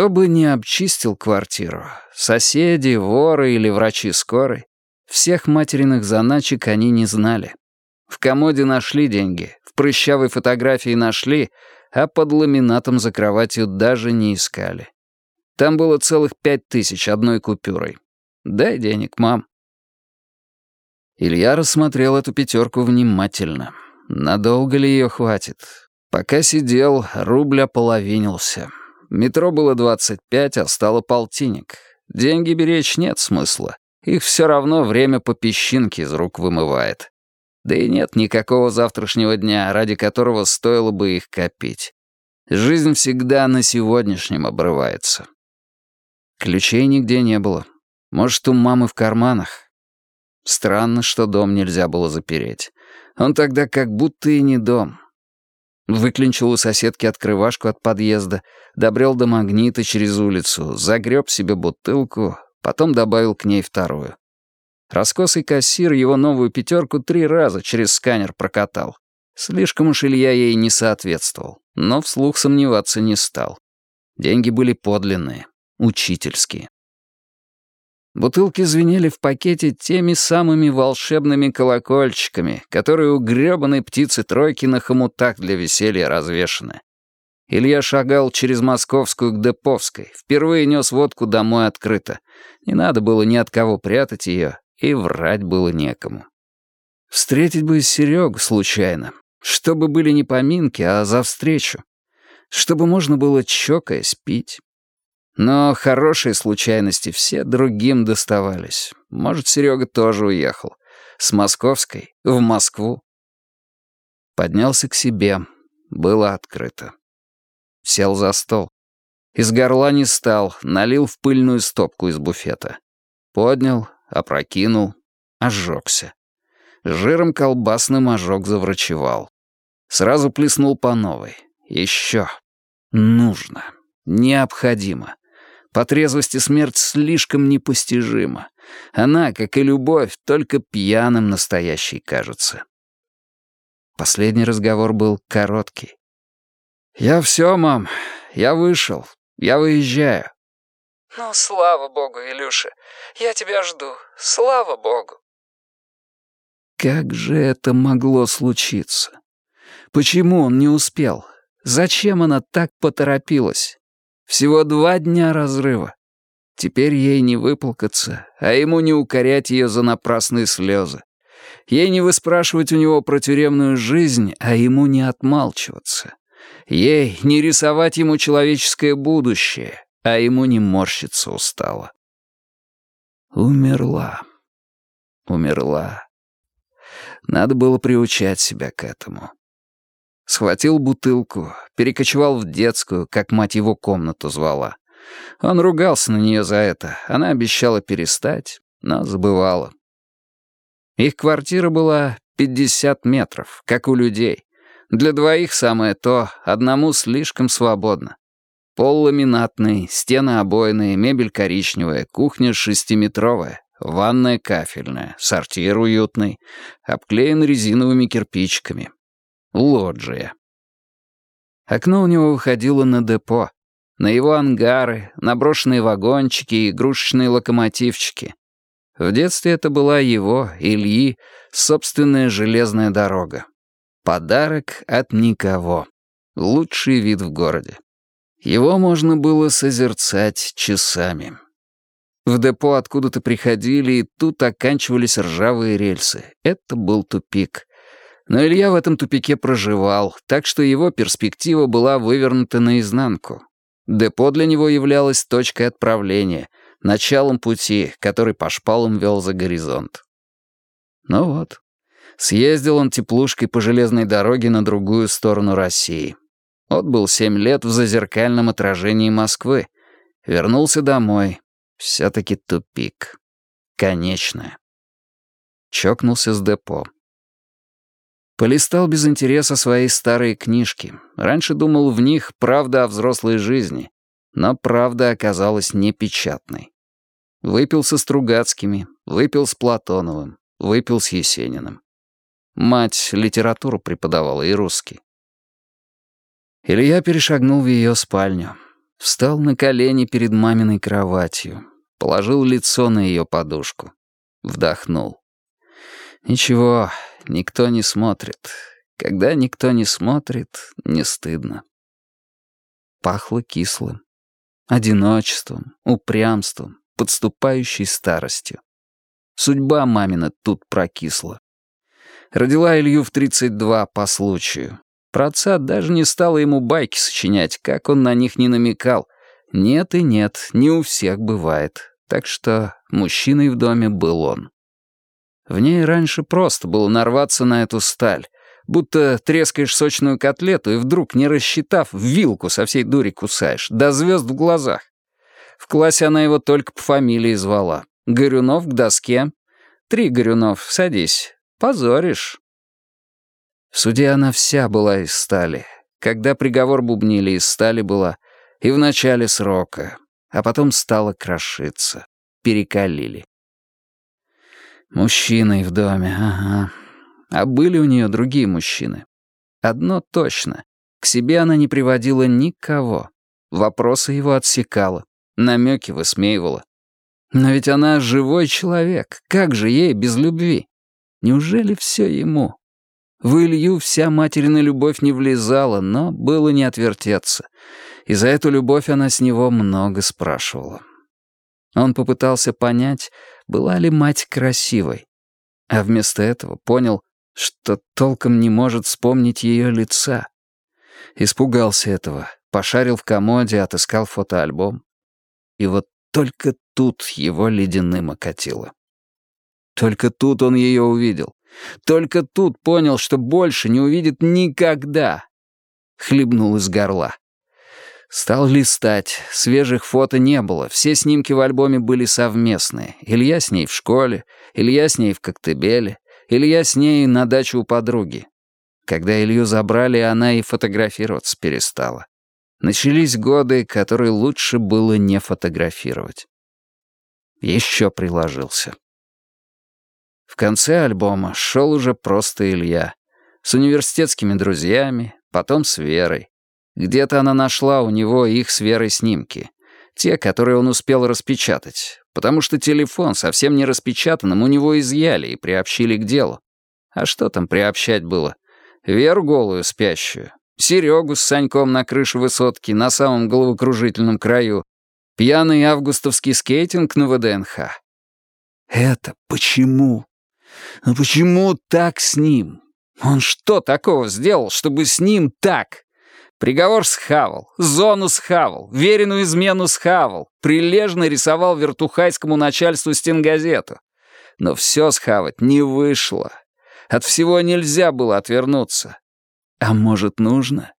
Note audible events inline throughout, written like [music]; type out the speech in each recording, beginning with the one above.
Кто бы ни обчистил квартиру, соседи, воры или врачи скорой, всех материных заначек они не знали. В комоде нашли деньги, в прыщавой фотографии нашли, а под ламинатом за кроватью даже не искали. Там было целых пять тысяч одной купюрой. Дай денег, мам. Илья рассмотрел эту пятерку внимательно. Надолго ли ее хватит? Пока сидел, рубль ополовинился. Метро было 25, а стало полтинник. Деньги беречь нет смысла. Их все равно время по песчинке из рук вымывает. Да и нет никакого завтрашнего дня, ради которого стоило бы их копить. Жизнь всегда на сегодняшнем обрывается. Ключей нигде не было. Может, у мамы в карманах. Странно, что дом нельзя было запереть. Он тогда как будто и не дом. Выклинчил у соседки открывашку от подъезда, добрел до магнита через улицу, загреб себе бутылку, потом добавил к ней вторую. Раскосый кассир его новую пятерку три раза через сканер прокатал. Слишком уж Илья ей не соответствовал, но вслух сомневаться не стал. Деньги были подлинные, учительские. Бутылки звенели в пакете теми самыми волшебными колокольчиками, которые у грёбаной птицы тройки на хомутах для веселья развешаны. Илья шагал через Московскую к Деповской, впервые нес водку домой открыто. Не надо было ни от кого прятать ее, и врать было некому. Встретить бы Серегу случайно, чтобы были не поминки, а за встречу. Чтобы можно было чокаясь пить. Но хорошие случайности все другим доставались. Может, Серега тоже уехал. С Московской в Москву. Поднялся к себе. Было открыто. Сел за стол. Из горла не стал, налил в пыльную стопку из буфета. Поднял, опрокинул, ожегся. Жиром колбасным ожог заврачевал. Сразу плеснул по новой. Еще. Нужно. Необходимо. По трезвости смерть слишком непостижима. Она, как и любовь, только пьяным настоящей кажется. Последний разговор был короткий. «Я все, мам. Я вышел. Я выезжаю». «Ну, слава богу, Илюша. Я тебя жду. Слава богу». Как же это могло случиться? Почему он не успел? Зачем она так поторопилась? Всего два дня разрыва. Теперь ей не выплакаться, а ему не укорять ее за напрасные слезы. Ей не выспрашивать у него про тюремную жизнь, а ему не отмалчиваться. Ей не рисовать ему человеческое будущее, а ему не морщиться устало. Умерла. Умерла. Надо было приучать себя к этому. Схватил бутылку, перекочевал в детскую, как мать его комнату звала. Он ругался на нее за это. Она обещала перестать, но забывала. Их квартира была 50 метров, как у людей. Для двоих самое то, одному слишком свободно. Пол ламинатный, стены обойные, мебель коричневая, кухня шестиметровая, ванная кафельная, сортир уютный, обклеен резиновыми кирпичиками. Лоджия. Окно у него выходило на депо, на его ангары, на брошенные вагончики и игрушечные локомотивчики. В детстве это была его, Ильи, собственная железная дорога. Подарок от никого. Лучший вид в городе. Его можно было созерцать часами. В депо откуда-то приходили, и тут оканчивались ржавые рельсы. Это был тупик. Но Илья в этом тупике проживал, так что его перспектива была вывернута наизнанку. Депо для него являлось точкой отправления, началом пути, который по шпалам вел за горизонт. Ну вот, съездил он теплушкой по железной дороге на другую сторону России. Отбыл семь лет в зазеркальном отражении Москвы. Вернулся домой. Все-таки тупик. Конечное. Чокнулся с депо. Полистал без интереса свои старые книжки. Раньше думал в них правда о взрослой жизни, но правда оказалась непечатной. Выпил со Стругацкими, выпил с Платоновым, выпил с Есениным. Мать литературу преподавала и русский. Илья перешагнул в ее спальню. Встал на колени перед маминой кроватью, положил лицо на ее подушку. Вдохнул. Ничего, никто не смотрит. Когда никто не смотрит, не стыдно. Пахло кислым. Одиночеством, упрямством, подступающей старостью. Судьба мамина тут прокисла. Родила Илью в 32 по случаю. Про отца даже не стала ему байки сочинять, как он на них не намекал. Нет и нет, не у всех бывает. Так что мужчиной в доме был он. В ней раньше просто было нарваться на эту сталь, будто трескаешь сочную котлету и вдруг, не рассчитав, вилку со всей дури кусаешь, до звезд в глазах. В классе она его только по фамилии звала. Горюнов к доске. Три Горюнов, садись. Позоришь. В суде она вся была из стали. Когда приговор бубнили, из стали была. И в начале срока. А потом стала крошиться. Перекалили. Мужчины в доме, ага. А были у нее другие мужчины. Одно точно. К себе она не приводила никого. Вопросы его отсекала. Намеки высмеивала. Но ведь она живой человек. Как же ей без любви? Неужели все ему? В Илью вся материна любовь не влезала, но было не отвертеться. И за эту любовь она с него много спрашивала. Он попытался понять, была ли мать красивой. А вместо этого понял, что толком не может вспомнить ее лица. Испугался этого, пошарил в комоде, отыскал фотоальбом. И вот только тут его ледяным окатило. Только тут он ее увидел. Только тут понял, что больше не увидит никогда. Хлебнул из горла. Стал листать. Свежих фото не было. Все снимки в альбоме были совместные. Илья с ней в школе, Илья с ней в Коктебеле, Илья с ней на даче у подруги. Когда Илью забрали, она и фотографироваться перестала. Начались годы, которые лучше было не фотографировать. Еще приложился. В конце альбома шел уже просто Илья. С университетскими друзьями, потом с Верой. Где-то она нашла у него их с Верой снимки. Те, которые он успел распечатать. Потому что телефон совсем не распечатанным у него изъяли и приобщили к делу. А что там приобщать было? Веру голую спящую. Серегу с Саньком на крыше высотки на самом головокружительном краю. Пьяный августовский скейтинг на ВДНХ. Это почему? Но почему так с ним? Он что такого сделал, чтобы с ним так? Приговор схавал, зону схавал, веренную измену схавал, прилежно рисовал вертухайскому начальству стенгазету. Но все схавать не вышло. От всего нельзя было отвернуться. А может, нужно?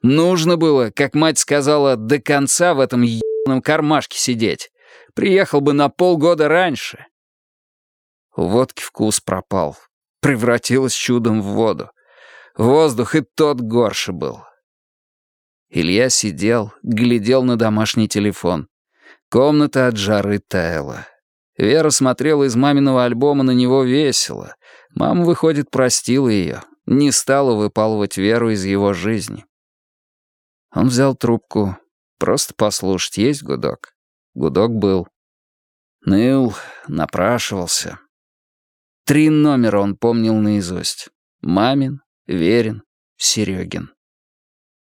Нужно было, как мать сказала, до конца в этом ебаном кармашке сидеть. Приехал бы на полгода раньше. У водки вкус пропал. Превратилась чудом в воду. Воздух и тот горше был. Илья сидел, глядел на домашний телефон. Комната от жары таяла. Вера смотрела из маминого альбома на него весело. Мама, выходит, простила ее, не стала выпалывать Веру из его жизни. Он взял трубку. Просто послушать, есть гудок. Гудок был. Ныл, напрашивался. Три номера он помнил наизусть. Мамин, Верин, Серегин.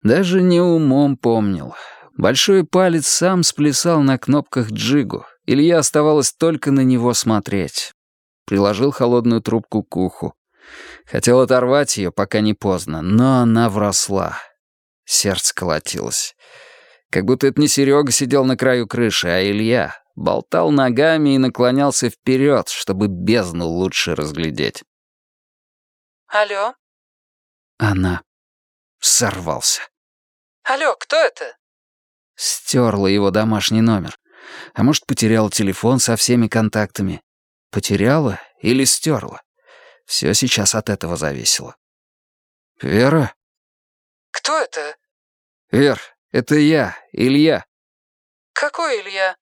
Даже не умом помнил. Большой палец сам сплясал на кнопках джигу. Илья оставалось только на него смотреть. Приложил холодную трубку к уху. Хотел оторвать ее, пока не поздно, но она вросла. Сердце колотилось. Как будто это не Серега сидел на краю крыши, а Илья, болтал ногами и наклонялся вперед, чтобы бездну лучше разглядеть. «Алло?» Она. Сорвался. «Алло, кто это?» Стерла его домашний номер. А может, потеряла телефон со всеми контактами. Потеряла или стерла? Все сейчас от этого зависело. «Вера?» «Кто это?» «Вер, это я, Илья». «Какой Илья?»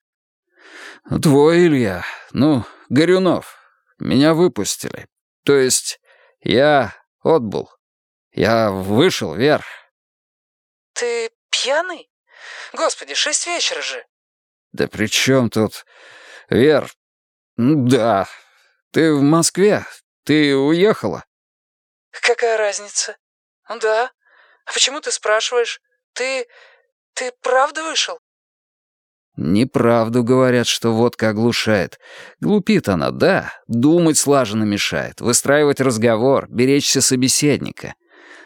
«Твой Илья. Ну, Горюнов. Меня выпустили. То есть я отбыл. Я вышел, Вер». «Ты пьяный? Господи, шесть вечера же!» «Да при чем тут...» «Вер, да, ты в Москве? Ты уехала?» «Какая разница?» «Да. А почему ты спрашиваешь? Ты... ты правда вышел?» Неправду говорят, что водка оглушает. Глупит она, да, думать слаженно мешает, выстраивать разговор, беречься собеседника.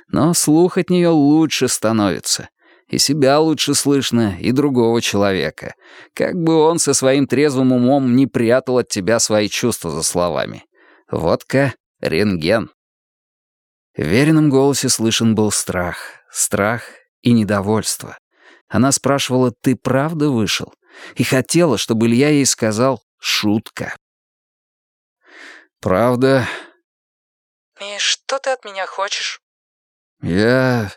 Но слух от нее лучше становится. И себя лучше слышно, и другого человека. Как бы он со своим трезвым умом не прятал от тебя свои чувства за словами. Водка — рентген. В веренном голосе слышен был страх. Страх и недовольство. Она спрашивала, «Ты правда вышел?» И хотела, чтобы Илья ей сказал «шутка». «Правда?» «И что ты от меня хочешь?» «Я...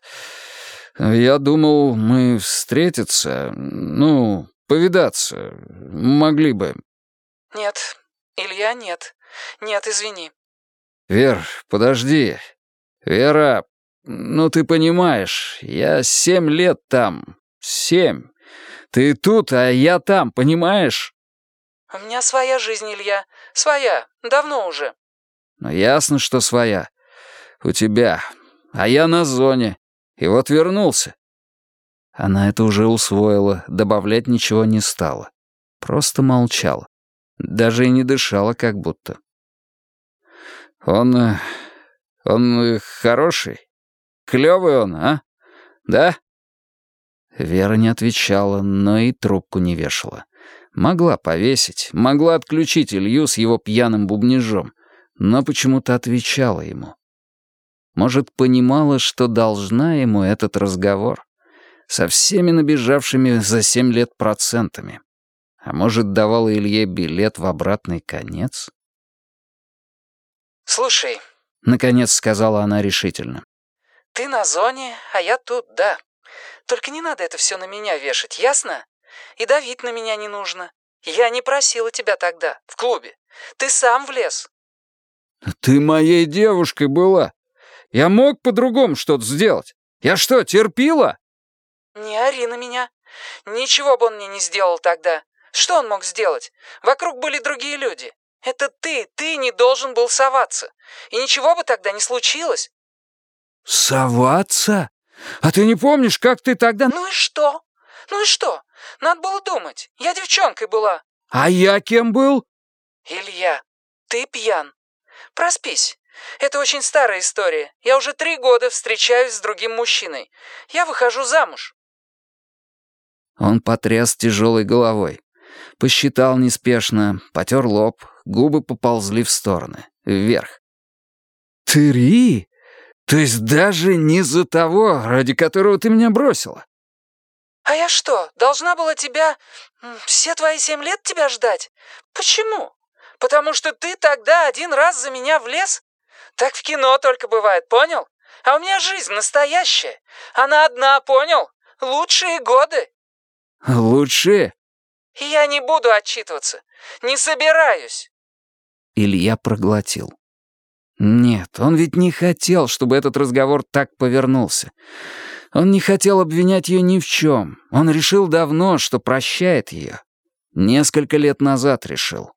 я думал, мы встретиться, ну, повидаться, могли бы». «Нет, Илья, нет. Нет, извини». «Вер, подожди. Вера, ну ты понимаешь, я семь лет там. Семь. Ты тут, а я там, понимаешь?» «У меня своя жизнь, Илья. Своя. Давно уже». «Ну, ясно, что своя. У тебя. А я на зоне. И вот вернулся». Она это уже усвоила, добавлять ничего не стала. Просто молчала. Даже и не дышала как будто. «Он... Э, он э, хороший? Клёвый он, а? Да?» Вера не отвечала, но и трубку не вешала. Могла повесить, могла отключить Илью с его пьяным бубнижом, но почему-то отвечала ему. Может, понимала, что должна ему этот разговор. Со всеми набежавшими за семь лет процентами. А может, давала Илье билет в обратный конец? «Слушай», — наконец сказала она решительно. «Ты на зоне, а я тут, да. Только не надо это все на меня вешать, ясно? И давить на меня не нужно. Я не просила тебя тогда, в клубе. Ты сам влез». «Ты моей девушкой была. Я мог по-другому что-то сделать. Я что, терпила?» «Не ори на меня. Ничего бы он мне не сделал тогда. Что он мог сделать? Вокруг были другие люди. Это ты, ты не должен был соваться. И ничего бы тогда не случилось». «Соваться? А ты не помнишь, как ты тогда...» «Ну и что? Ну и что? Надо было думать. Я девчонкой была». «А я кем был?» «Илья, ты пьян. Проспись. Это очень старая история. Я уже три года встречаюсь с другим мужчиной. Я выхожу замуж». Он потряс тяжелой головой. Посчитал неспешно, потер лоб, губы поползли в стороны, вверх. «Три? То есть даже не за того, ради которого ты меня бросила?» «А я что, должна была тебя... все твои семь лет тебя ждать? Почему? Потому что ты тогда один раз за меня влез? Так в кино только бывает, понял? А у меня жизнь настоящая. Она одна, понял? Лучшие годы». «Лучшие?» «Я не буду отчитываться. Не собираюсь». Илья проглотил. Нет, он ведь не хотел, чтобы этот разговор так повернулся. Он не хотел обвинять ее ни в чем. Он решил давно, что прощает ее. Несколько лет назад решил.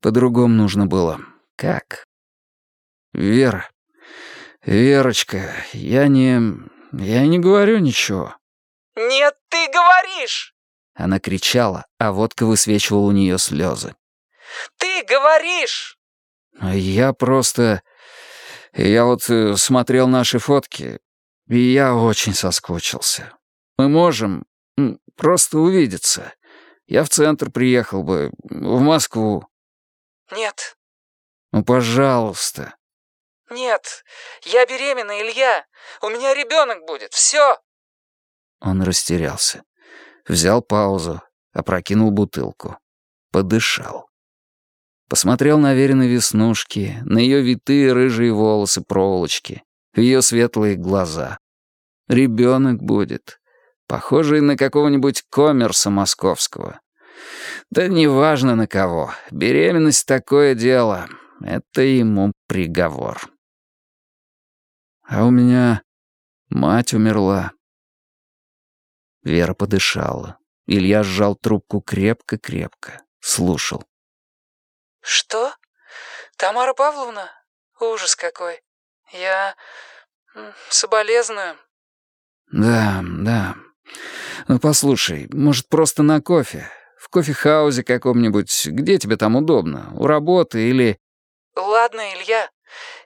По-другому нужно было. Как? Вера. Верочка, я не... Я не говорю ничего. «Нет, ты говоришь!» Она кричала, а водка высвечивала у нее слезы. «Ты говоришь!» «Я просто... Я вот э, смотрел наши фотки, и я очень соскучился. Мы можем просто увидеться. Я в центр приехал бы, в Москву». «Нет». «Ну, пожалуйста». «Нет, я беременна, Илья. У меня ребенок будет, все». Он растерялся. Взял паузу, опрокинул бутылку. Подышал. Посмотрел на Верины веснушки, на ее витые рыжие волосы проволочки, ее светлые глаза. Ребенок будет, похожий на какого-нибудь коммерса московского. Да неважно на кого, беременность такое дело, это ему приговор. А у меня мать умерла. Вера подышала. Илья сжал трубку крепко-крепко. Слушал. «Что? Тамара Павловна? Ужас какой. Я... соболезную». «Да, да. Ну, послушай, может, просто на кофе? В кофехаузе каком-нибудь, где тебе там удобно? У работы или...» «Ладно, Илья.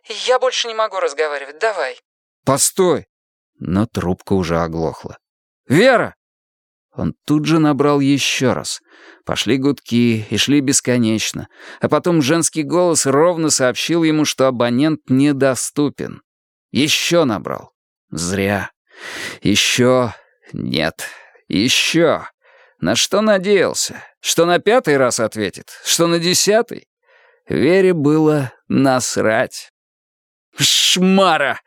Я больше не могу разговаривать. Давай». «Постой!» Но трубка уже оглохла. «Вера!» Он тут же набрал еще раз. Пошли гудки и шли бесконечно, а потом женский голос ровно сообщил ему, что абонент недоступен. Еще набрал. Зря. Еще нет. Еще. На что надеялся? Что на пятый раз ответит? Что на десятый? Вере было насрать. «Шмара!»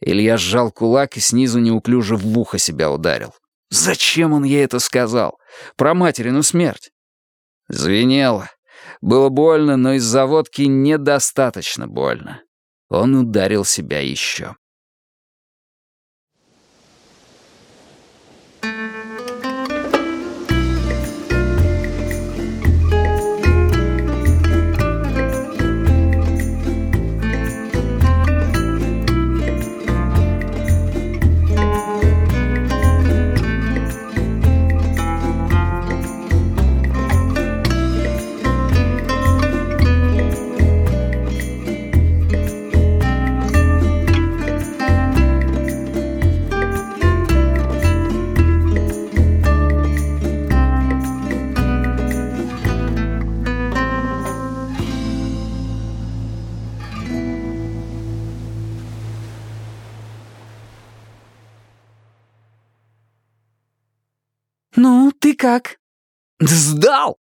Илья сжал кулак и снизу неуклюже в ухо себя ударил. Зачем он ей это сказал? Про материну смерть. Звенело. Было больно, но из-за водки недостаточно больно. Он ударил себя еще.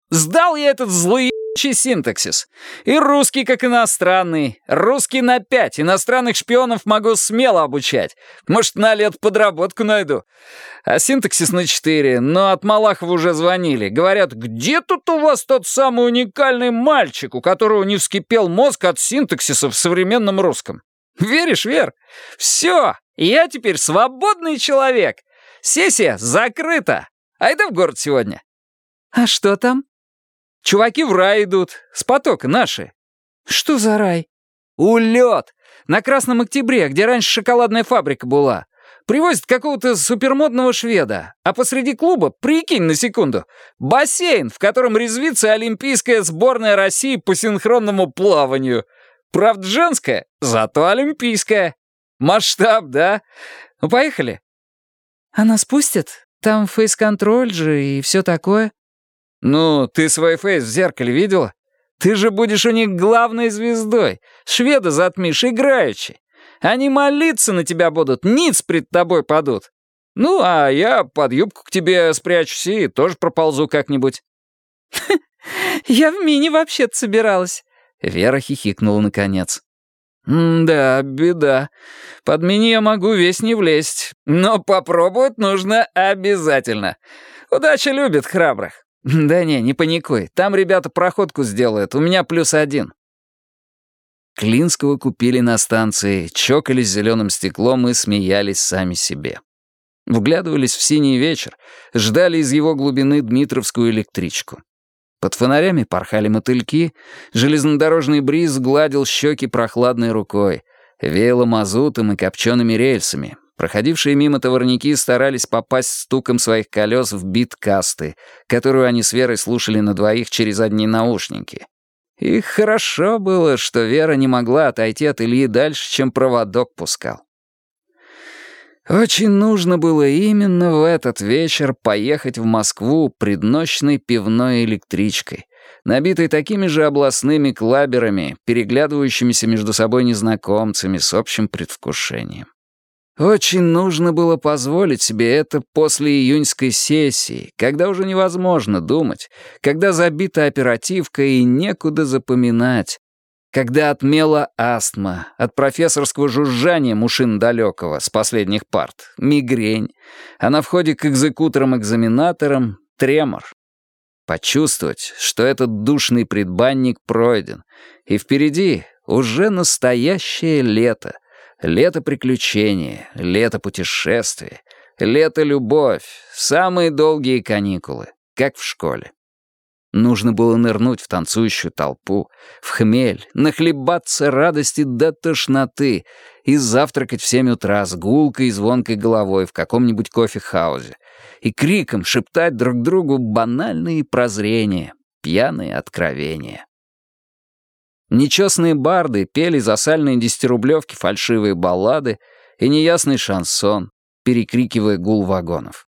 «Сдал! Я этот злоебучий синтаксис. И русский как иностранный. Русский на пять. Иностранных шпионов могу смело обучать. Может, на лет подработку найду. А синтаксис на четыре. Но от Малахова уже звонили. Говорят, где тут у вас тот самый уникальный мальчик, у которого не вскипел мозг от синтаксиса в современном русском? Веришь, Вер? Все, я теперь свободный человек. Сессия закрыта. Айда в город сегодня». «А что там?» «Чуваки в рай идут. С потока наши». «Что за рай?» «Улет! На Красном Октябре, где раньше шоколадная фабрика была. Привозят какого-то супермодного шведа, а посреди клуба, прикинь на секунду, бассейн, в котором резвится олимпийская сборная России по синхронному плаванию. Правда, женская, зато олимпийская. Масштаб, да? Ну, поехали». «Она спустит?» Там фейс-контроль же и все такое». «Ну, ты свой фейс в зеркале видела? Ты же будешь у них главной звездой. Шведа затмишь играючи. Они молиться на тебя будут, ниц пред тобой падут. Ну, а я под юбку к тебе спрячусь и тоже проползу как-нибудь». [laughs] «Я в мини вообще-то собиралась». Вера хихикнула наконец. «Да, беда. Под мини я могу весь не влезть, но попробовать нужно обязательно. Удача любит храбрых. [laughs] Да не, не паникуй, там ребята проходку сделают, у меня плюс один». Клинского купили на станции, чокались зеленым стеклом и смеялись сами себе. Вглядывались в синий вечер, ждали из его глубины Дмитровскую электричку. Под фонарями порхали мотыльки, железнодорожный бриз гладил щеки прохладной рукой, веяло мазутом и копчеными рельсами. Проходившие мимо товарники старались попасть стуком своих колес в бит касты, которую они с Верой слушали на двоих через одни наушники. И хорошо было, что Вера не могла отойти от Ильи дальше, чем проводок пускал. Очень нужно было именно в этот вечер поехать в Москву предночной пивной электричкой, набитой такими же областными клаберами, переглядывающимися между собой незнакомцами с общим предвкушением. Очень нужно было позволить себе это после июньской сессии, когда уже невозможно думать, когда забита оперативка и некуда запоминать, когда отмела астма, от профессорского жужжания мушин далекого с последних парт, мигрень, а на входе к экзекуторам-экзаменаторам — тремор. Почувствовать, что этот душный предбанник пройден, и впереди уже настоящее лето, лето приключения, лето путешествия, Лето — любовь, самые долгие каникулы, как в школе. Нужно было нырнуть в танцующую толпу, в хмель, нахлебаться радости до тошноты и завтракать в семь утра с гулкой и звонкой головой в каком-нибудь кофе-хаузе и криком шептать друг другу банальные прозрения, пьяные откровения. Нечестные барды пели за сальные десятирублевки фальшивые баллады и неясный шансон, перекрикивая гул вагонов.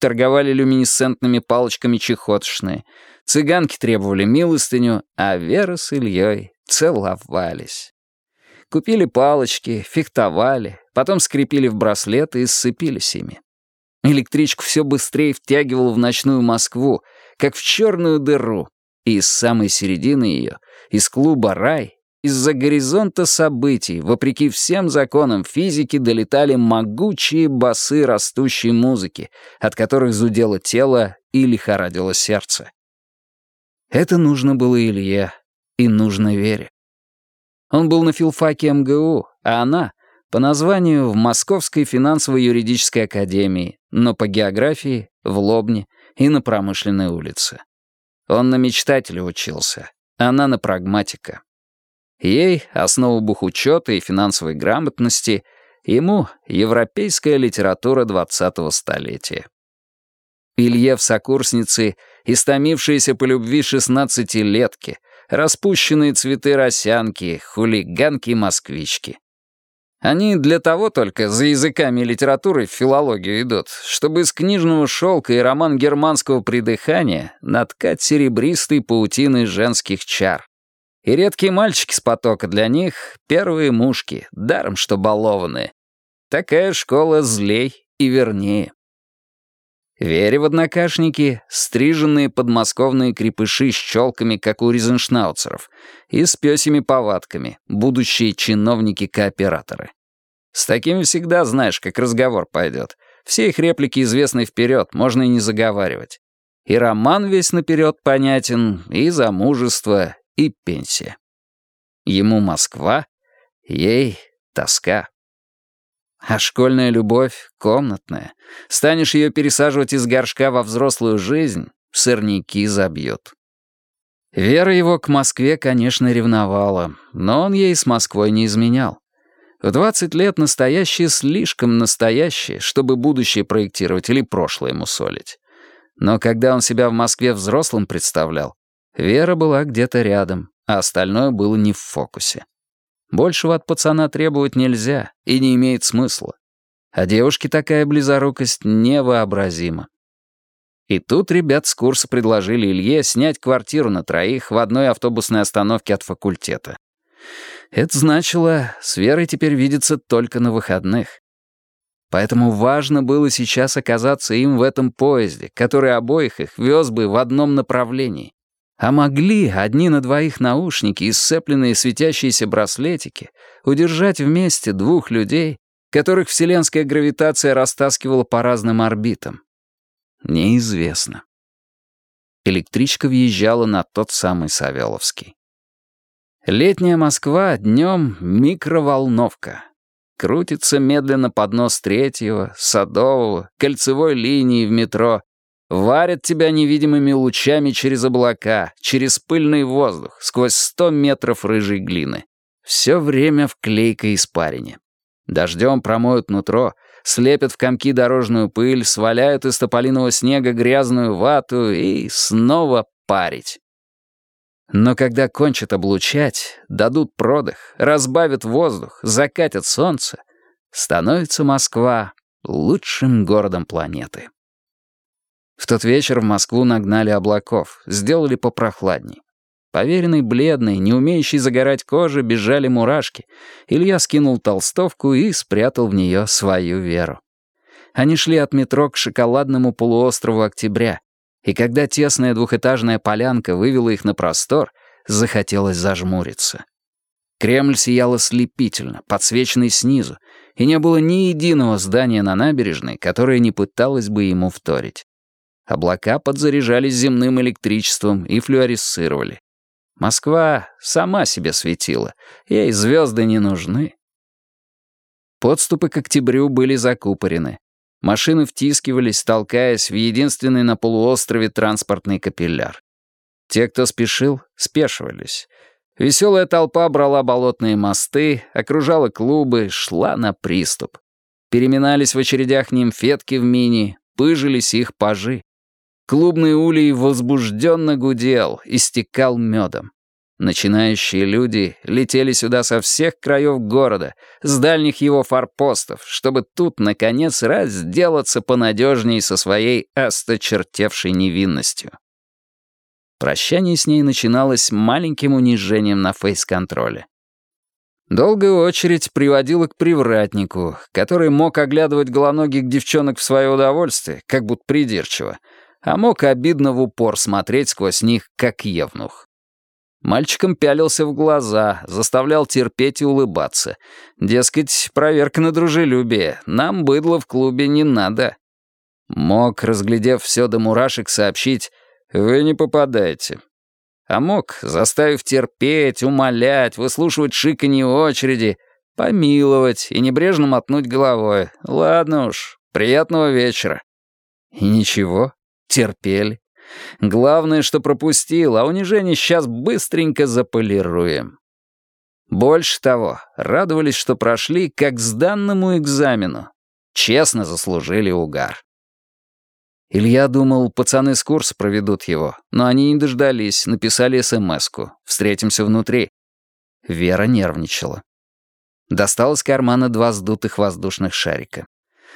Торговали люминесцентными палочками чехотшные, цыганки требовали милостыню, а Вера с Ильей целовались. Купили палочки, фехтовали, потом скрепили в браслеты и сцепились ими. Электричку все быстрее втягивал в ночную Москву, как в черную дыру, и из самой середины ее, из клуба «Рай», из-за горизонта событий, вопреки всем законам физики, долетали могучие басы растущей музыки, от которых зудело тело и лихорадило сердце. Это нужно было Илье, и нужно Вере. Он был на филфаке МГУ, а она — по названию в Московской финансово-юридической академии, но по географии — в Лобне и на Промышленной улице. Он на мечтателя учился, она на прагматика. Ей — основу бухучета и финансовой грамотности, ему — европейская литература двадцатого столетия. Илье в сокурснице, истомившиеся по любви шестнадцатилетки, распущенные цветы росянки, хулиганки-москвички. Они для того только за языками и литературой в филологию идут, чтобы из книжного шелка и роман германского придыхания наткать серебристой паутины женских чар. И редкие мальчики с потока для них — первые мушки, даром что балованные. Такая школа злей и вернее. Вере в однокашники — стриженные подмосковные крепыши с челками, как у ризеншнауцеров, и с пёсими повадками, будущие чиновники-кооператоры. С такими всегда знаешь, как разговор пойдет. Все их реплики известны вперед, можно и не заговаривать. И роман весь наперед понятен, и замужество, и пенсия. Ему Москва, ей тоска. А школьная любовь комнатная. Станешь ее пересаживать из горшка во взрослую жизнь, сорняки забьет. Вера его к Москве, конечно, ревновала, но он ей с Москвой не изменял. В 20 лет настоящее слишком настоящее, чтобы будущее проектировать или прошлое мусолить. Но когда он себя в Москве взрослым представлял, Вера была где-то рядом, а остальное было не в фокусе. Большего от пацана требовать нельзя и не имеет смысла. А девушке такая близорукость невообразима. И тут ребят с курса предложили Илье снять квартиру на троих в одной автобусной остановке от факультета. Это значило, с Верой теперь видеться только на выходных. Поэтому важно было сейчас оказаться им в этом поезде, который обоих их вез бы в одном направлении. А могли одни на двоих наушники и сцепленные светящиеся браслетики удержать вместе двух людей, которых вселенская гравитация растаскивала по разным орбитам? Неизвестно. Электричка въезжала на тот самый Савеловский. Летняя Москва днем микроволновка. Крутится медленно под нос третьего, садового, кольцевой линии в метро, Варят тебя невидимыми лучами через облака, через пыльный воздух, сквозь сто метров рыжей глины. Все время в клейкой испарине. Дождем промоют нутро, слепят в комки дорожную пыль, сваляют из тополиного снега грязную вату и снова парить. Но когда кончат облучать, дадут продых, разбавят воздух, закатят солнце, становится Москва лучшим городом планеты. В тот вечер в Москву нагнали облаков, сделали попрохладней. Поверенный бледный, не умеющий загорать кожи, бежали мурашки. Илья скинул толстовку и спрятал в нее свою веру. Они шли от метро к шоколадному полуострову Октября, и когда тесная двухэтажная полянка вывела их на простор, захотелось зажмуриться. Кремль сиял ослепительно, подсвеченный снизу, и не было ни единого здания на набережной, которое не пыталось бы ему вторить. Облака подзаряжались земным электричеством и флюоресцировали. Москва сама себе светила, ей звезды не нужны. Подступы к октябрю были закупорены. Машины втискивались, толкаясь в единственный на полуострове транспортный капилляр. Те, кто спешил, спешивались. Веселая толпа брала болотные мосты, окружала клубы, шла на приступ. Переминались в очередях нимфетки в мини, пыжились их пажи. Клубный улей возбужденно гудел, истекал медом. Начинающие люди летели сюда со всех краев города, с дальних его форпостов, чтобы тут, наконец, разделаться понадежней со своей осточертевшей невинностью. Прощание с ней начиналось маленьким унижением на фейс-контроле. Долгая очередь приводила к привратнику, который мог оглядывать голоногих девчонок в свое удовольствие, как будто придирчиво, а мог обидно в упор смотреть сквозь них, как евнух. Мальчикам пялился в глаза, заставлял терпеть и улыбаться. Дескать, проверка на дружелюбие, нам быдло в клубе не надо. Мог, разглядев все до мурашек, сообщить «Вы не попадаете». А мог, заставив терпеть, умолять, выслушивать шиканье очереди, помиловать и небрежно мотнуть головой. «Ладно уж, приятного вечера». И ничего, терпели. Главное, что пропустил, а унижение сейчас быстренько заполируем. Больше того, радовались, что прошли как сданному экзамену. Честно заслужили угар. Илья думал, пацаны с курса проведут его, но они не дождались, написали СМС-ку. «Встретимся внутри». Вера нервничала. Достал из кармана два сдутых воздушных шарика.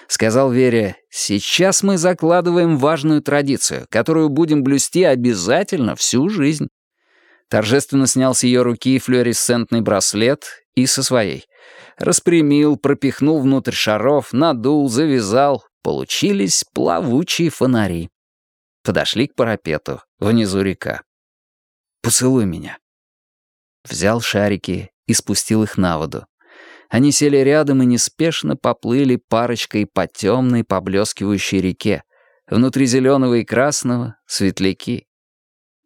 Сказал Вере, «Сейчас мы закладываем важную традицию, которую будем блюсти обязательно всю жизнь». Торжественно снял с ее руки флуоресцентный браслет и со своей. Распрямил, пропихнул внутрь шаров, надул, завязал, Получились плавучие фонари. Подошли к парапету, внизу река. «Поцелуй меня». Взял шарики и спустил их на воду. Они сели рядом и неспешно поплыли парочкой по темной, поблескивающей реке. Внутри зеленого и красного — светляки.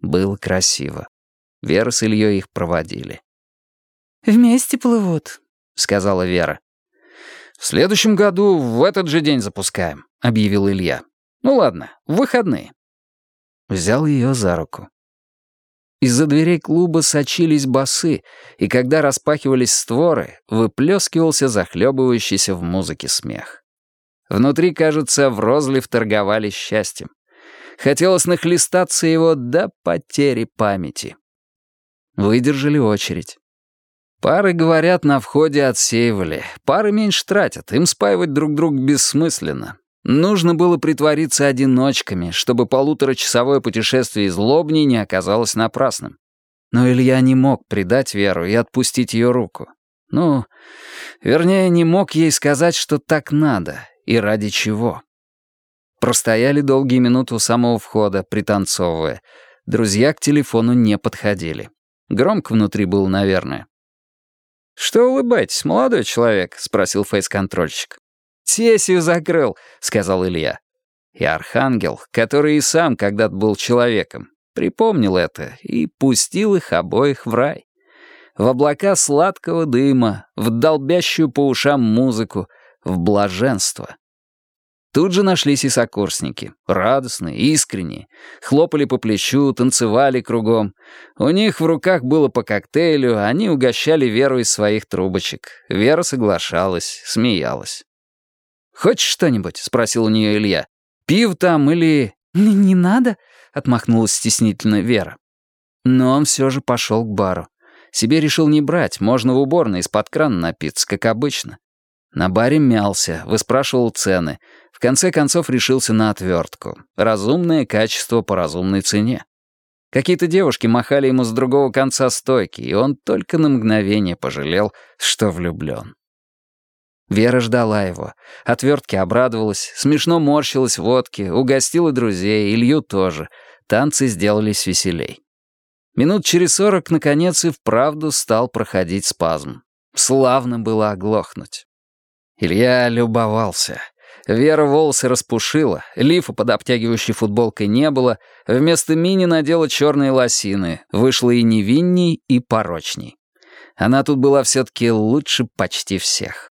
Было красиво. Вера с Ильей их проводили. «Вместе плывут», — сказала Вера. «В следующем году в этот же день запускаем», — объявил Илья. «Ну ладно, в выходные». Взял ее за руку. Из-за дверей клуба сочились басы, и когда распахивались створы, выплескивался захлебывающийся в музыке смех. Внутри, кажется, в розлив торговали счастьем. Хотелось нахлестаться его до потери памяти. Выдержали очередь. Пары, говорят, на входе отсеивали. Пары меньше тратят, им спаивать друг друга бессмысленно. Нужно было притвориться одиночками, чтобы полуторачасовое путешествие из Лобни не оказалось напрасным. Но Илья не мог предать Веру и отпустить ее руку. Ну, вернее, не мог ей сказать, что так надо и ради чего. Простояли долгие минуты у самого входа, пританцовывая. Друзья к телефону не подходили. Громко внутри было, наверное. «Что улыбаетесь, молодой человек?» — спросил фейс-контрольщик. «Сессию закрыл», — сказал Илья. И Архангел, который и сам когда-то был человеком, припомнил это и пустил их обоих в рай. В облака сладкого дыма, в долбящую по ушам музыку, в блаженство. Тут же нашлись и сокурсники, радостные, искренние, хлопали по плечу, танцевали кругом. У них в руках было по коктейлю, они угощали Веру из своих трубочек. Вера соглашалась, смеялась. «Хочешь что-нибудь?» — спросил у нее Илья. «Пив там или...» «Не надо», — отмахнулась стеснительно Вера. Но он все же пошел к бару. Себе решил не брать, можно в уборной из-под крана напиться, как обычно. На баре мялся, выспрашивал цены. В конце концов решился на отвертку. Разумное качество по разумной цене. Какие-то девушки махали ему с другого конца стойки, и он только на мгновение пожалел, что влюблен. Вера ждала его. Отвертки обрадовалась, смешно морщилась водки, угостила друзей, Илью тоже. Танцы сделались веселей. Минут через сорок, наконец, и вправду стал проходить спазм. Славно было оглохнуть. Илья любовался. Вера волосы распушила, лифа под обтягивающей футболкой не было, вместо мини надела черные лосины, вышла и невинней, и порочней. Она тут была все-таки лучше почти всех.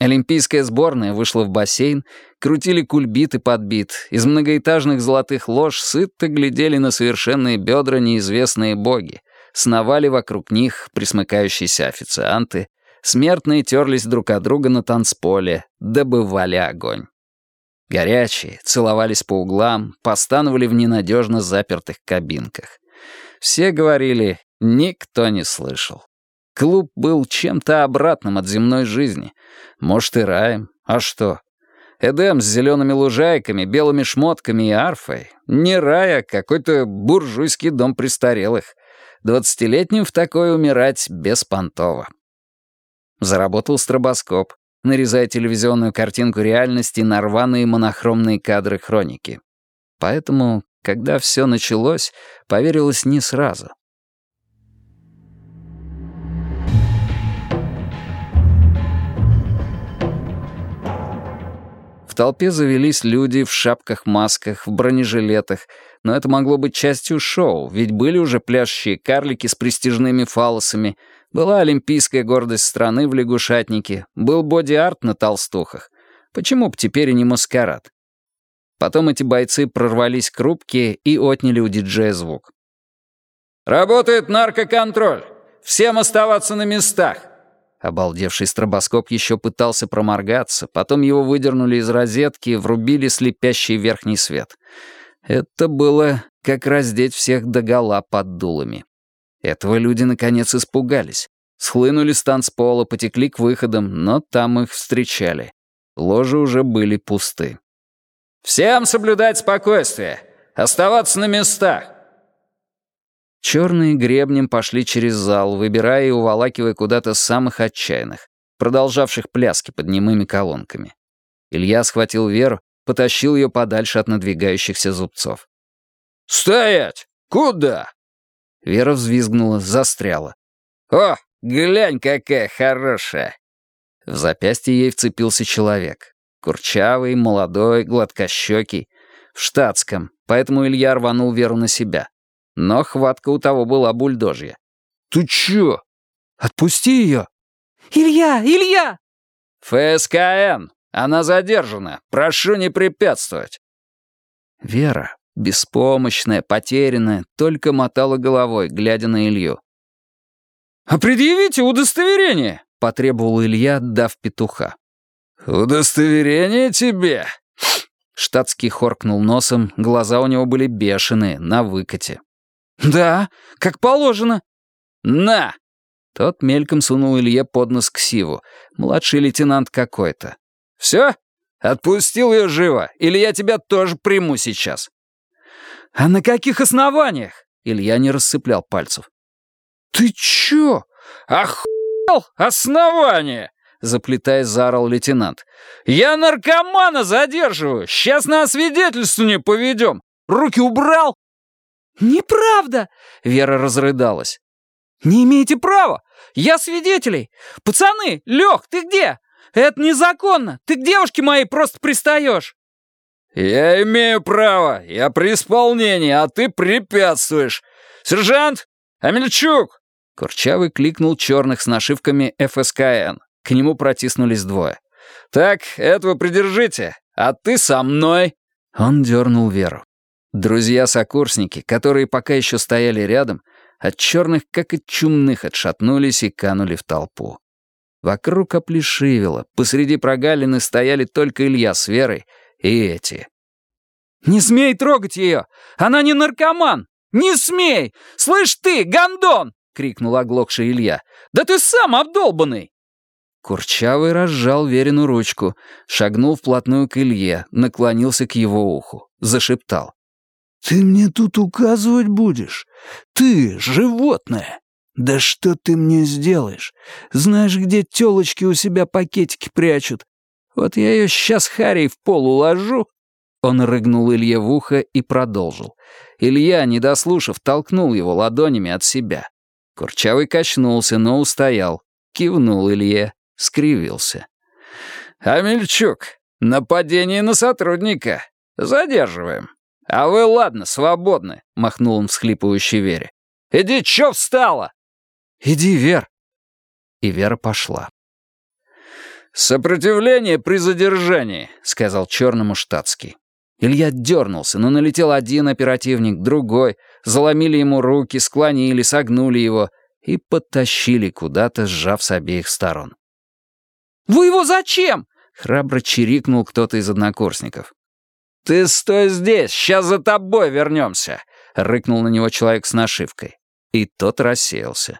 Олимпийская сборная вышла в бассейн, крутили кульбит и подбит, из многоэтажных золотых лож сыто глядели на совершенные бедра неизвестные боги, сновали вокруг них присмыкающиеся официанты, смертные терлись друг от друга на танцполе, добывали огонь. Горячие, целовались по углам, постановали в ненадежно запертых кабинках. Все говорили, никто не слышал. Клуб был чем-то обратным от земной жизни. Может, и раем. А что? Эдем с зелеными лужайками, белыми шмотками и арфой. Не рай, а какой-то буржуйский дом престарелых. Двадцатилетним в такое умирать беспонтово. Заработал стробоскоп, нарезая телевизионную картинку реальности на рваные монохромные кадры хроники. Поэтому, когда все началось, поверилось не сразу. Толпе завелись люди в шапках-масках, в бронежилетах, но это могло быть частью шоу, ведь были уже пляшущие карлики с престижными фалосами, была олимпийская гордость страны в лягушатнике, был боди-арт на толстухах. Почему б теперь и не маскарад? Потом эти бойцы прорвались к рубке и отняли у диджея звук. «Работает наркоконтроль! Всем оставаться на местах!» Обалдевший стробоскоп еще пытался проморгаться, потом его выдернули из розетки и врубили слепящий верхний свет. Это было как раздеть всех догола под дулами. Этого люди наконец испугались. Схлынули с танцпола, потекли к выходам, но там их встречали. Ложи уже были пусты. «Всем соблюдать спокойствие! Оставаться на местах!» Черные гребнем пошли через зал, выбирая и уволакивая куда-то самых отчаянных, продолжавших пляски под немыми колонками. Илья схватил Веру, потащил ее подальше от надвигающихся зубцов. «Стоять! Куда?» Вера взвизгнула, застряла. «О, глянь, какая хорошая!» В запястье ей вцепился человек. Курчавый, молодой, гладкощекий. В штатском, поэтому Илья рванул Веру на себя. Но хватка у того была бульдожья. «Ты чё? Отпусти ее!» «Илья! Илья!» «ФСКН! Она задержана! Прошу не препятствовать!» Вера, беспомощная, потерянная, только мотала головой, глядя на Илью. «А предъявите удостоверение!» — потребовал Илья, дав петуха. «Удостоверение тебе?» Штатский хоркнул носом, глаза у него были бешеные, на выкате. «Да, как положено». «На!» Тот мельком сунул Илье под нос к Сиву. Младший лейтенант какой-то. «Все? Отпустил ее живо, или я тебя тоже приму сейчас?» «А на каких основаниях?» Илья не рассыплял пальцев. «Ты чё? Охуел? Основание!» Заплетаясь, заорал лейтенант. «Я наркомана задерживаю! Сейчас на освидетельствование поведем! Руки убрал!» «Неправда!» — Вера разрыдалась. «Не имеете права! Я свидетелей! Пацаны, Лех, ты где? Это незаконно! Ты к девушке моей просто пристаешь!» «Я имею право! Я при исполнении, а ты препятствуешь! Сержант! Амельчук!» Курчавый кликнул черных с нашивками ФСКН. К нему протиснулись двое. «Так, этого придержите, а ты со мной!» Он дернул Веру. Друзья-сокурсники, которые пока еще стояли рядом, от черных, как от чумных, отшатнулись и канули в толпу. Вокруг оплешивело, посреди прогалины стояли только Илья с Верой и эти. «Не смей трогать ее! Она не наркоман! Не смей! Слышь ты, гондон!» — крикнул оглохший Илья. «Да ты сам обдолбанный!» Курчавый разжал Верину ручку, шагнул вплотную к Илье, наклонился к его уху, зашептал. «Ты мне тут указывать будешь? Ты, животное! Да что ты мне сделаешь? Знаешь, где тёлочки у себя пакетики прячут? Вот я ее сейчас Харей в пол уложу». Он рыгнул Илье в ухо и продолжил. Илья, не дослушав, толкнул его ладонями от себя. Курчавый качнулся, но устоял. Кивнул Илье, скривился. «Амельчук, нападение на сотрудника. Задерживаем. А вы, ладно, свободны», — махнул он всхлипывающей Вере. «Иди, чё встала?» «Иди, Вер». И Вера пошла. «Сопротивление при задержании», — сказал черному штатский. Илья дернулся, но налетел один оперативник, другой, заломили ему руки, склонили, согнули его и подтащили куда-то, сжав с обеих сторон. «Вы его зачем?» — храбро чирикнул кто-то из однокурсников. «Ты стой здесь, сейчас за тобой вернемся!» — рыкнул на него человек с нашивкой. И тот рассеялся.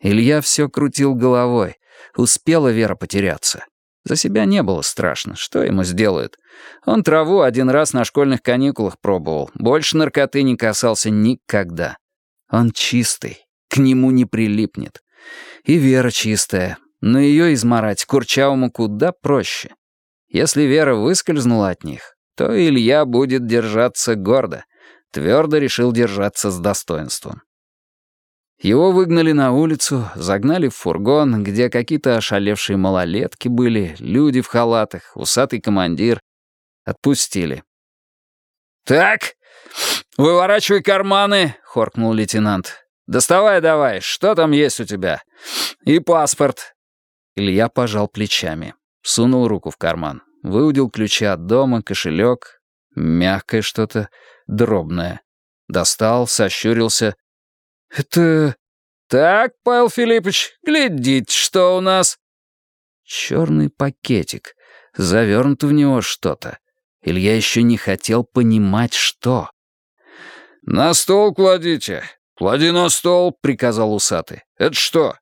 Илья все крутил головой. Успела Вера потеряться. За себя не было страшно. Что ему сделают? Он траву один раз на школьных каникулах пробовал. Больше наркоты не касался никогда. Он чистый. К нему не прилипнет. И Вера чистая. Но ее изморать Курчавому куда проще. Если Вера выскользнула от них, то Илья будет держаться гордо. Твердо решил держаться с достоинством. Его выгнали на улицу, загнали в фургон, где какие-то ошалевшие малолетки были, люди в халатах, усатый командир. Отпустили. «Так, выворачивай карманы», — хоркнул лейтенант. «Доставай давай, что там есть у тебя? И паспорт». Илья пожал плечами, сунул руку в карман, выудил ключи от дома, кошелек, мягкое что-то, дробное. Достал, сощурился. «Это...» «Так, Павел Филиппович, глядите, что у нас?» Черный пакетик. Завернут в него что-то. Илья еще не хотел понимать, что. «На стол кладите. Клади на стол», — приказал усатый. «Это что?»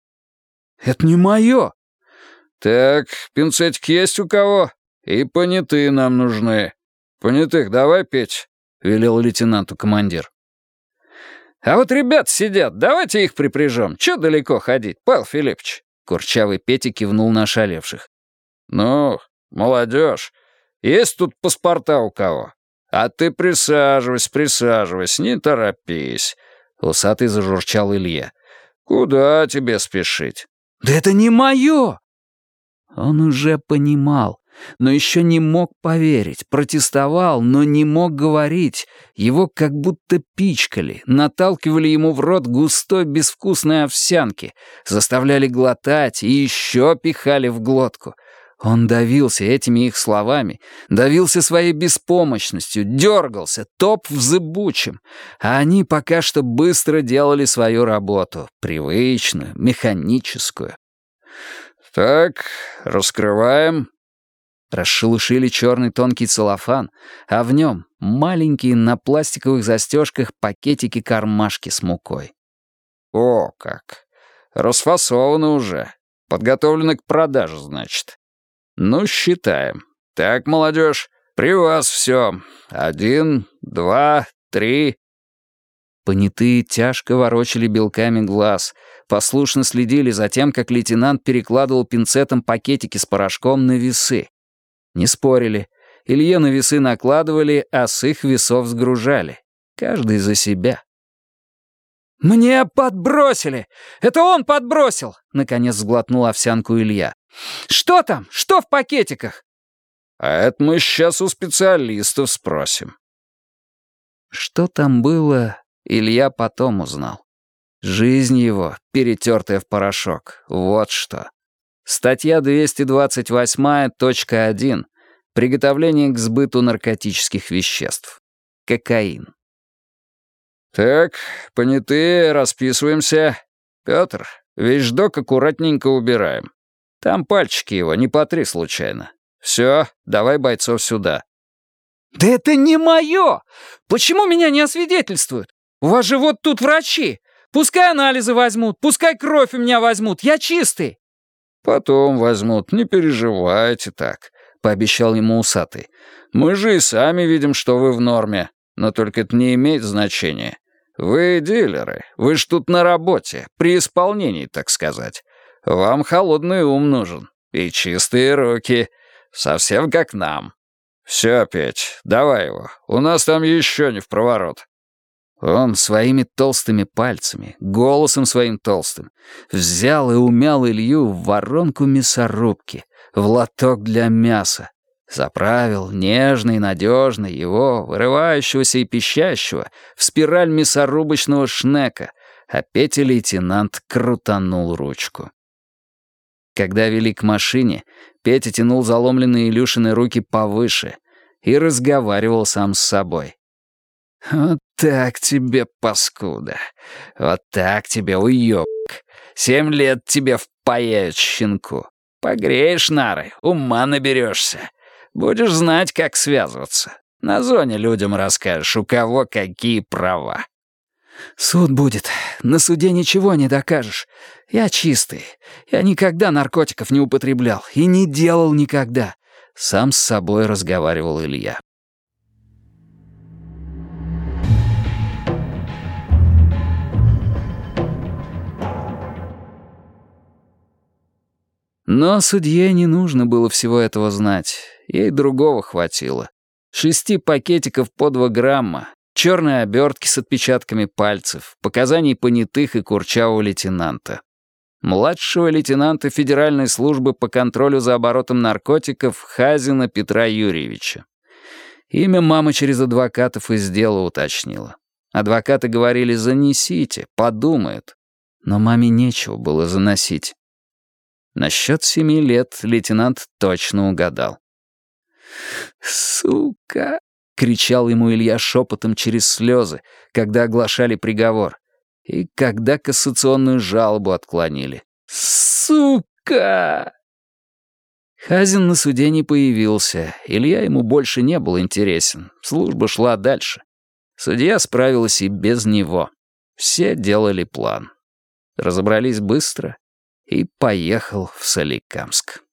«Это не мое». «Так, пинцетик есть у кого? И понятые нам нужны. Понятых давай петь», — велел лейтенанту командир. «А вот ребят сидят, давайте их припряжем. Чё далеко ходить, Павел Филиппович?» Курчавый Петя кивнул на ошалевших. «Ну, молодежь, есть тут паспорта у кого? А ты присаживайся, присаживайся, не торопись». Усатый зажурчал Илья. «Куда тебе спешить?» «Да это не мое!» Он уже понимал, но еще не мог поверить, протестовал, но не мог говорить. Его как будто пичкали, наталкивали ему в рот густой безвкусной овсянки, заставляли глотать и еще пихали в глотку. Он давился этими их словами, давился своей беспомощностью, дергался, топ в зыбучем, а они пока что быстро делали свою работу, привычную, механическую. «Так, раскрываем», Расшелушили черный тонкий целлофан, а в нем маленькие на пластиковых застежках пакетики-кармашки с мукой. О, как! Расфасовано уже. Подготовлено к продаже, значит. Ну, считаем. Так, молодежь, при вас все. Один, два, три. Понятые тяжко ворочали белками глаз, послушно следили за тем, как лейтенант перекладывал пинцетом пакетики с порошком на весы. Не спорили. Илье на весы накладывали, а с их весов сгружали. Каждый за себя. «Мне подбросили! Это он подбросил!» Наконец сглотнул овсянку Илья. «Что там? Что в пакетиках?» «А это мы сейчас у специалистов спросим». Что там было, Илья потом узнал. Жизнь его, перетертая в порошок. Вот что. Статья 228.1. Приготовление к сбыту наркотических веществ. Кокаин. «Так, понятые, расписываемся. Пётр, вещдок аккуратненько убираем. Там пальчики его, не потри случайно. Все, давай бойцов сюда». «Да это не мое! Почему меня не освидетельствуют? У вас же вот тут врачи. Пускай анализы возьмут, пускай кровь у меня возьмут, я чистый». «Потом возьмут, не переживайте так», — пообещал ему усатый. «Мы же и сами видим, что вы в норме, но только это не имеет значения. Вы дилеры, вы ж тут на работе, при исполнении, так сказать. Вам холодный ум нужен и чистые руки, совсем как нам. Все, Петь, давай его, у нас там еще не в проворот». Он своими толстыми пальцами, голосом своим толстым, взял и умял Илью в воронку мясорубки, в лоток для мяса, заправил нежно и надежно его, вырывающегося и пищащего, в спираль мясорубочного шнека, а Петя-лейтенант крутанул ручку. Когда вели к машине, Петя тянул заломленные Илюшины руки повыше и разговаривал сам с собой. «Вот так тебе, паскуда! Вот так тебе, уёбок! Семь лет тебе впаяют щенку! Погреешь нары, ума наберешься! Будешь знать, как связываться! На зоне людям расскажешь, у кого какие права!» «Суд будет. На суде ничего не докажешь. Я чистый. Я никогда наркотиков не употреблял и не делал никогда». Сам с собой разговаривал Илья. Но судье не нужно было всего этого знать. Ей другого хватило. Шести пакетиков по два грамма, черные обертки с отпечатками пальцев, показаний понятых и курчавого лейтенанта. Младшего лейтенанта Федеральной службы по контролю за оборотом наркотиков Хазина Петра Юрьевича. Имя мама через адвокатов из дела уточнила. Адвокаты говорили «занесите, подумают». Но маме нечего было заносить. Насчет семи лет лейтенант точно угадал. «Сука!» — кричал ему Илья шепотом через слезы, когда оглашали приговор. И когда кассационную жалобу отклонили. «Сука!» Хазин на суде не появился. Илья ему больше не был интересен. Служба шла дальше. Судья справилась и без него. Все делали план. Разобрались быстро и поехал в Соликамск.